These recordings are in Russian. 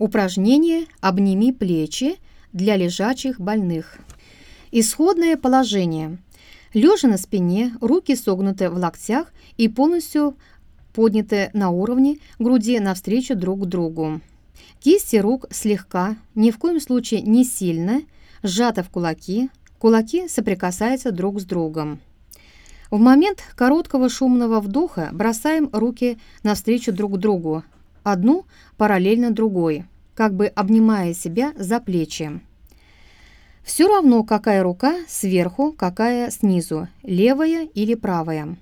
Упражнение «Обними плечи» для лежачих больных. Исходное положение. Лежа на спине, руки согнуты в локтях и полностью подняты на уровне груди навстречу друг другу. Кисти рук слегка, ни в коем случае не сильно, сжаты в кулаки, кулаки соприкасаются друг с другом. В момент короткого шумного вдоха бросаем руки навстречу друг другу, одну параллельно другой, как бы обнимая себя за плечи. Все равно, какая рука сверху, какая снизу, левая или правая.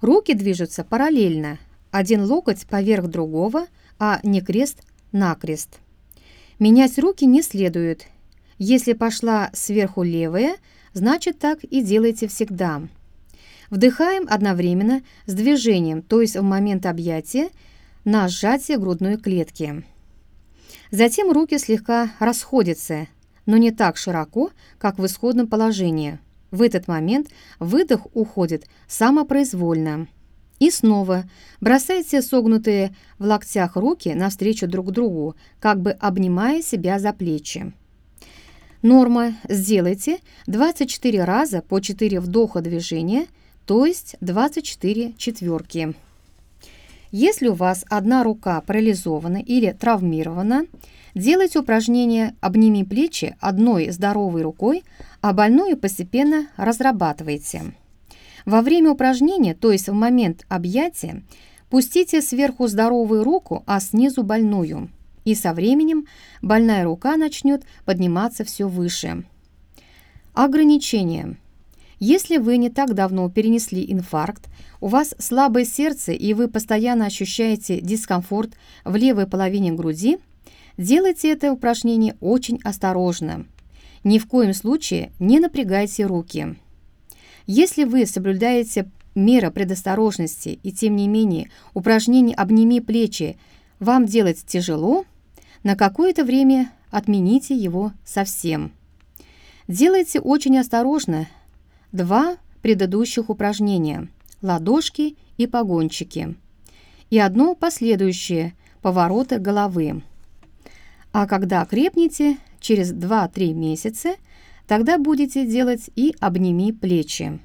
Руки движутся параллельно, один локоть поверх другого, а не крест-накрест. Менять руки не следует. Если пошла сверху левая, значит так и делайте всегда. Вдыхаем одновременно с движением, то есть в момент объятия, на сжатие грудной клетки. Затем руки слегка расходятся, но не так широко, как в исходном положении. В этот момент выдох уходит самопроизвольно. И снова бросайте согнутые в локтях руки навстречу друг другу, как бы обнимая себя за плечи. Норма сделайте 24 раза по 4 вдоха движения, то есть 24 четверки. Если у вас одна рука парализована или травмирована, делайте упражнение «Обними плечи» одной здоровой рукой, а больную постепенно разрабатывайте. Во время упражнения, то есть в момент объятия, пустите сверху здоровую руку, а снизу больную. И со временем больная рука начнет подниматься все выше. Ограничения. Если вы не так давно перенесли инфаркт, у вас слабое сердце и вы постоянно ощущаете дискомфорт в левой половине груди, делайте это упражнение очень осторожно. Ни в коем случае не напрягайте руки. Если вы соблюдаете меры предосторожности и тем не менее упражнение «Обними плечи» вам делать тяжело, на какое-то время отмените его совсем. Делайте очень осторожно, два предыдущих упражнения – ладошки и погончики, и одно последующее – повороты головы. А когда крепнете, через 2-3 месяца, тогда будете делать и обними плечи.